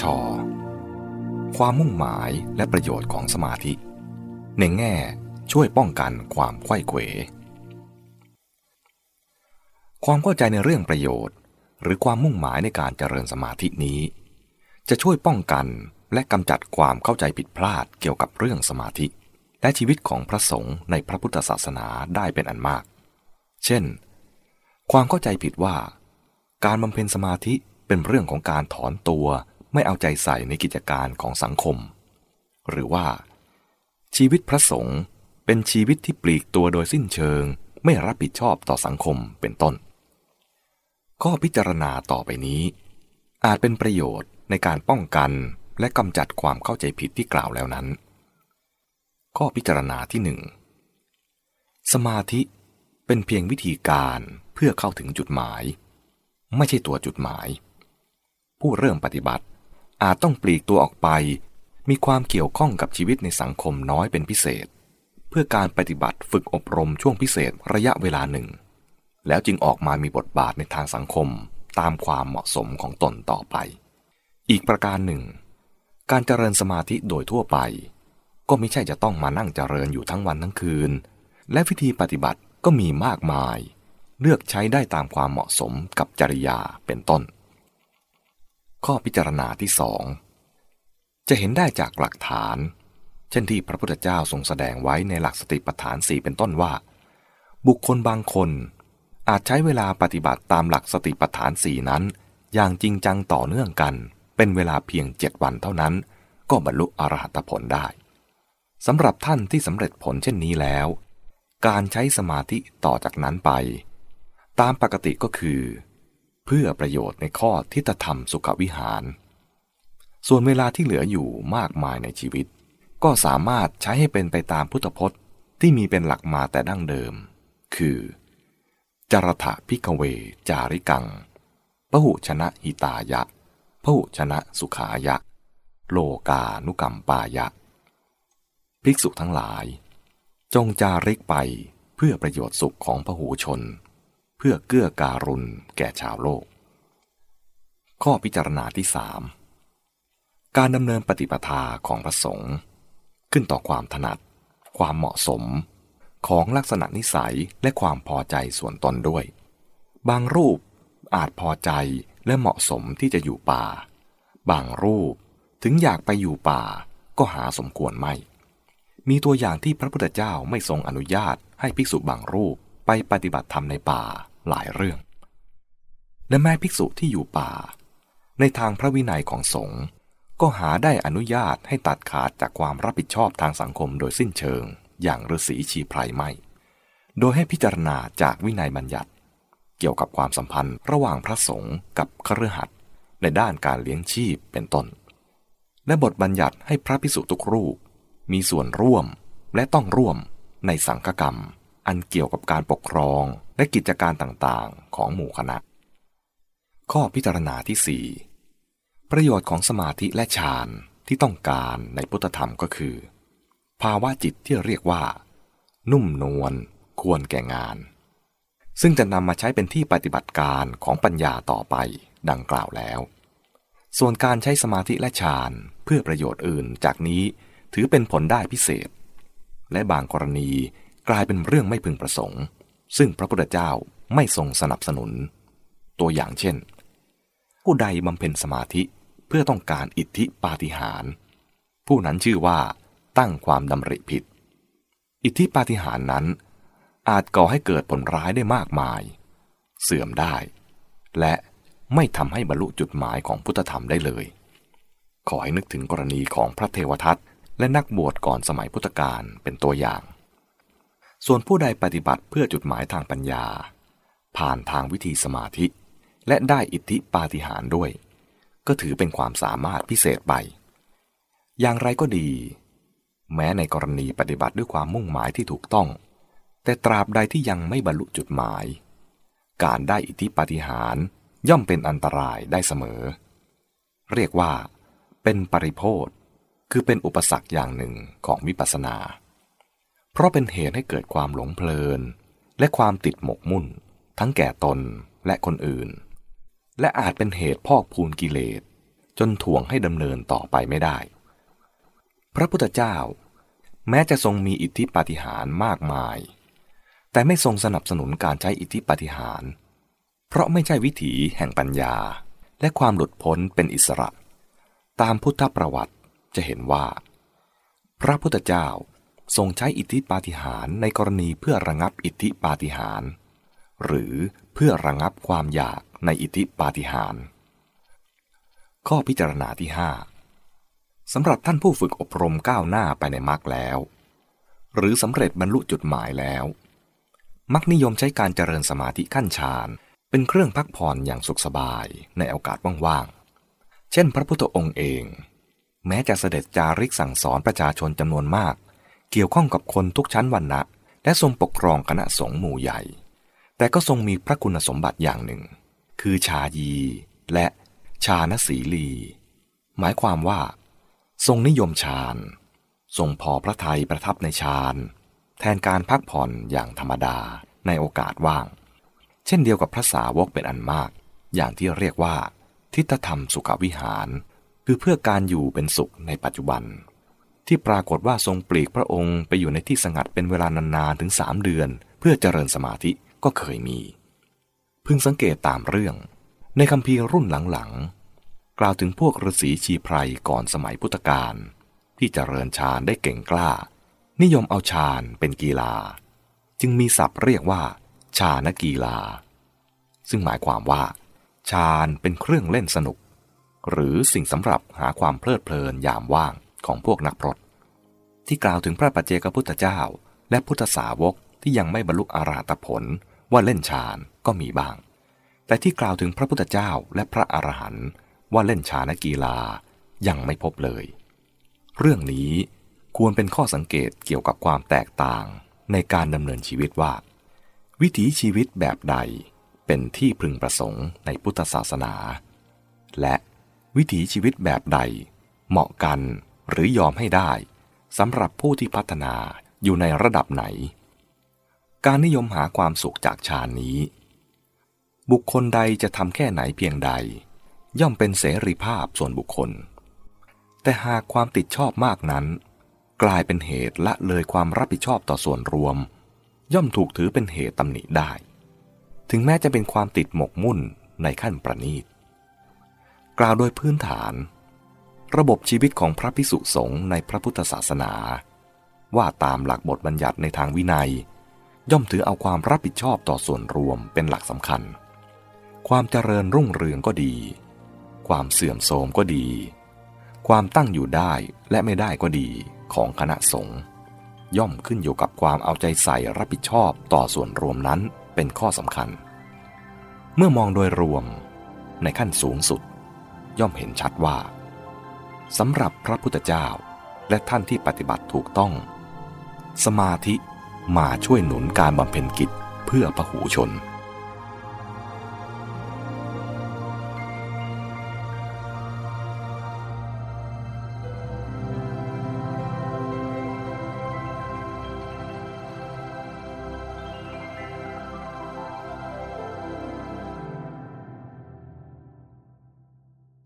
ช ความมุ่งหมายและประโยชน์ของสมาธิ ในแง่ช่วยป้องกันความไข้เขว ความเข้าใจในเรื่องประโยชน์ หรือความมุ่งหมายในการเจริญสมาธินี้ จะช่วยป้องกันและกำจัดความเข้าใจผิดพลาดเกี่ยวกับเรื่องสมาธิ และชีวิตของพระสงฆ์ในพระพุทธศาสนาได้เป็นอันมาก เช่น ความเข้าใจผิดว่า การบำเพ็ญสมาธิเป็นเรื่องของการถอนตัว ไม่เอาใจใส่ในกิจการของสังคม หรือว่า ชีวิตพระสงฆ์เป็นชีวิตที่ปลีกตัวโดยสิ้นเชิง ไม่รับผิดชอบต่อสังคมเป็นต้น ข้อพิจารณาต่อไปนี้ อาจเป็นประโยชน์ในการป้องกันและกำจัดความเข้าใจผิดที่กล่าวแล้วนั้น ข้อพิจารณาที่หนึ่งสมาธิเป็นเพียงวิธีการเพื่อเข้าถึงจุดหมาย ไม่ใช่ตัวจุดหมาย ผู้เริ่มปฏิบัติ อาจต้องปลีกตัวออกไป มีความเกี่ยวข้องกับชีวิตในสังคมน้อยเป็นพิเศษ เพื่อการปฏิบัติฝึกอบรมช่วงพิเศษระยะเวลาหนึ่ง แล้วจึงออกมามีบทบาทในทางสังคมตามความเหมาะสมของตนต่อไป อีกประการหนึ่ง การเจริญสมาธิโดยทั่วไป ก็ไม่ใช่จะต้องมานั่งเจริญอยู่ทั้งวันทั้งคืน และวิธีปฏิบัติก็มีมากมาย เลือกใช้ได้ตามความเหมาะสมกับจริยาเป็นต้น ข้อพิจารณาที่สองจะเห็นได้จากหลักฐาน เช่นที่พระพุทธเจ้าทรงแสดงไว้ในหลักสติปัฏฐานสี่เป็นต้นว่า บุคคลบางคนอาจใช้เวลาปฏิบัติตามหลักสติปัฏฐานสี่นั้น อย่างจริงจังต่อเนื่องกัน เป็นเวลาเพียงเจ็ดวันเท่านั้น ก็บรรลุอรหัตผลได้สำหรับท่านที่สำเร็จผลเช่นนี้แล้ว การใช้สมาธิต่อจากนั้นไป ตามปกติก็คือ เพื่อประโยชน์ในข้อทิฏฐธรรมสุขวิหาร ส่วนเวลาที่เหลืออยู่มากมายในชีวิต ก็สามารถใช้ให้เป็นไปตามพุทธพจน์ที่มีเป็นหลักมาแต่ดั้งเดิม คือ จรถะพิกเว จาริกังพหุชนะหิตายะพหุชนะสุขายะ โลกานุกรรมปายะ ภิกษุทั้งหลาย จงจาริกไปเพื่อประโยชน์สุขของพหูชน เพื่อเกื้อการุณแก่ชาวโลก ข้อพิจารณาที่สามการดำเนินปฏิปทาของพระสงฆ์ขึ้นต่อความถนัด ความเหมาะสม ของลักษณะนิสัยและความพอใจส่วนตนด้วย บางรูปอาจพอใจและเหมาะสมที่จะอยู่ป่า บางรูปถึงอยากไปอยู่ป่าก็หาสมควรไม่ มีตัวอย่างที่พระพุทธเจ้าไม่ทรงอนุญาตให้ภิกษุบางรูปไปปฏิบัติธรรมในป่า หลายเรื่อง และแม้ภิกษุที่อยู่ป่า ในทางพระวินัยของสงฆ์ก็หาได้อนุญาตให้ตัดขาดจากความรับผิดชอบทางสังคมโดยสิ้นเชิง อย่างฤาษีชีไพรไม่ โดยให้พิจารณาจากวินัยบัญญัติ เกี่ยวกับความสัมพันธ์ระหว่างพระสงฆ์กับคฤหัสถ์ในด้านการเลี้ยงชีพเป็นต้น และบทบัญญัติให้พระพิสุทุกรูป มีส่วนร่วมและต้องร่วมในสังฆกรรม อันเกี่ยวกับการปกครองและกิจการต่างๆ ของหมู่คณะ ข้อพิจารณาที่ 4 ประโยชน์ของสมาธิและฌานที่ต้องการในพุทธธรรมก็คือ ภาวะจิตที่เรียกว่า นุ่มนวลควรแก่งาน ซึ่งจะนำมาใช้เป็นที่ปฏิบัติการของปัญญาต่อไปดังกล่าวแล้ว ส่วนการใช้สมาธิและฌานเพื่อประโยชน์อื่นจากนี้ถือเป็นผลได้พิเศษ และบางกรณี กลายเป็นเรื่องไม่พึงประสงค์ ซึ่งพระพุทธเจ้าไม่ทรงสนับสนุน ตัวอย่างเช่น ผู้ใดบำเพ็ญสมาธิเพื่อต้องการอิทธิปาฏิหาริย์ผู้นั้นชื่อว่าตั้งความดำริผิด อิทธิปาฏิหาริย์นั้น อาจก่อให้เกิดผลร้ายได้มากมาย เสื่อมได้ และไม่ทำให้บรรลุจุดหมายของพุทธธรรมได้เลย ขอให้นึกถึงกรณีของพระเทวทัตและนักบวชก่อนสมัยพุทธกาลเป็นตัวอย่าง ส่วนผู้ใดปฏิบัติเพื่อจุดหมายทางปัญญา ผ่านทางวิธีสมาธิ และได้อิทธิปาฏิหาริย์ด้วย ก็ถือเป็นความสามารถพิเศษไป อย่างไรก็ดี แม้ในกรณีปฏิบัติด้วยความมุ่งหมายที่ถูกต้อง แต่ตราบใดที่ยังไม่บรรลุจุดหมาย การได้อิทธิปาฏิหาริย์ย่อมเป็นอันตรายได้เสมอ เรียกว่า เป็นปริโพธคือเป็นอุปสรรคอย่างหนึ่งของวิปัสสนา เพราะเป็นเหตุให้เกิดความหลงเพลิน และความติดหมกมุ่น ทั้งแก่ตนและคนอื่น และอาจเป็นเหตุพอกพูนกิเลส จนถ่วงให้ดำเนินต่อไปไม่ได้ พระพุทธเจ้า แม้จะทรงมีอิทธิปาฏิหาริย์มากมาย แต่ไม่ทรงสนับสนุนการใช้อิทธิปาฏิหาริย์เพราะไม่ใช่วิถีแห่งปัญญา และความหลุดพ้นเป็นอิสระ ตามพุทธประวัติจะเห็นว่า พระพุทธเจ้า ทรงใช้อิทธิปาฏิหาริย์ในกรณีเพื่อระงับอิทธิปาฏิหาริย์หรือเพื่อระงับความอยากในอิทธิปาฏิหาริย์ข้อพิจารณาที่ 5สำหรับท่านผู้ฝึกอบรมก้าวหน้าไปในมรรคแล้ว หรือสำเร็จบรรลุจุดหมายแล้ว มักนิยมใช้การเจริญสมาธิขั้นฌานเป็นเครื่องพักผ่อนอย่างสุขสบายในโอกาสว่างๆ เช่นพระพุทธองค์เอง แม้จะเสด็จจาริกสั่งสอนประชาชนจำนวนมาก เกี่ยวข้องกับคนทุกชั้นวรรณะ และทรงปกครองคณะสงฆ์หมู่ใหญ่ แต่ก็ทรงมีพระคุณสมบัติอย่างหนึ่ง คือชายี และชานสีลี หมายความว่า ทรงนิยมฌานทรงพอพระทัยประทับในฌานแทนการพักผ่อนอย่างธรรมดาในโอกาสว่าง เช่นเดียวกับพระสาวกเป็นอันมาก อย่างที่เรียกว่า ทิฏฐธรรมสุขวิหาร คือเพื่อการอยู่เป็นสุขในปัจจุบัน ที่ปรากฏว่าทรงปลีกพระองค์ไปอยู่ในที่สงัดเป็นเวลานานๆถึงสามเดือน เพื่อเจริญสมาธิก็เคยมี พึงสังเกตตามเรื่อง ในคำพีรุ่นหลังๆ กล่าวถึงพวกฤาษีชีไพรก่อนสมัยพุทธกาลที่เจริญฌานได้เก่งกล้า นิยมเอาฌานเป็นกีฬา จึงมีศัพท์เรียกว่าชานกีฬา ซึ่งหมายความว่าชาญเป็นเครื่องเล่นสนุก หรือสิ่งสำหรับหาความเพลิดเพลินยามว่าง ของพวกนักพรตที่กล่าวถึงพระปัจเจกพุทธเจ้า และพุทธสาวกที่ยังไม่บรรลุอาราตผลว่าเล่นฌานก็มีบ้าง แต่ที่กล่าวถึงพระพุทธเจ้าและพระอรหันต์ว่าเล่นฌานกีฬายังไม่พบเลย เรื่องนี้ควรเป็นข้อสังเกตเกี่ยวกับความแตกต่างในการดำเนินชีวิตว่า วิถีชีวิตแบบใดเป็นที่พึงประสงค์ในพุทธศาสนา และวิถีชีวิตแบบใดเหมาะกัน หรือยอมให้ได้สำหรับผู้ที่พัฒนาอยู่ในระดับไหน การนิยมหาความสุขจากฌานนี้ บุคคลใดจะทำแค่ไหนเพียงใด ย่อมเป็นเสรีภาพส่วนบุคคล แต่หากความติดชอบมากนั้น กลายเป็นเหตุละเลยความรับผิดชอบต่อส่วนรวม ย่อมถูกถือเป็นเหตุตำหนิได้ ถึงแม้จะเป็นความติดหมกมุ่นในขั้นประณีตกล่าวโดยพื้นฐาน ระบบชีวิตของพระพิสุสงฆ์ในพระพุทธศาสนา ว่าตามหลักบทบัญญัติในทางวินัย ย่อมถือเอาความรับผิดชอบต่อส่วนรวมเป็นหลักสำคัญ ความเจริญรุ่งเรืองก็ดี ความเสื่อมโทรมก็ดี ความตั้งอยู่ได้และไม่ได้ก็ดีของคณะสงฆ์ย่อมขึ้นอยู่กับความเอาใจใส่รับผิดชอบต่อส่วนรวมนั้นเป็นข้อสำคัญ เมื่อมองโดยรวมในขั้นสูงสุด ย่อมเห็นชัดว่า สำหรับพระพุทธเจ้า และท่านที่ปฏิบัติถูกต้อง สมาธิมาช่วยหนุนการบำเพ็ญกิจเพื่อพระหูชน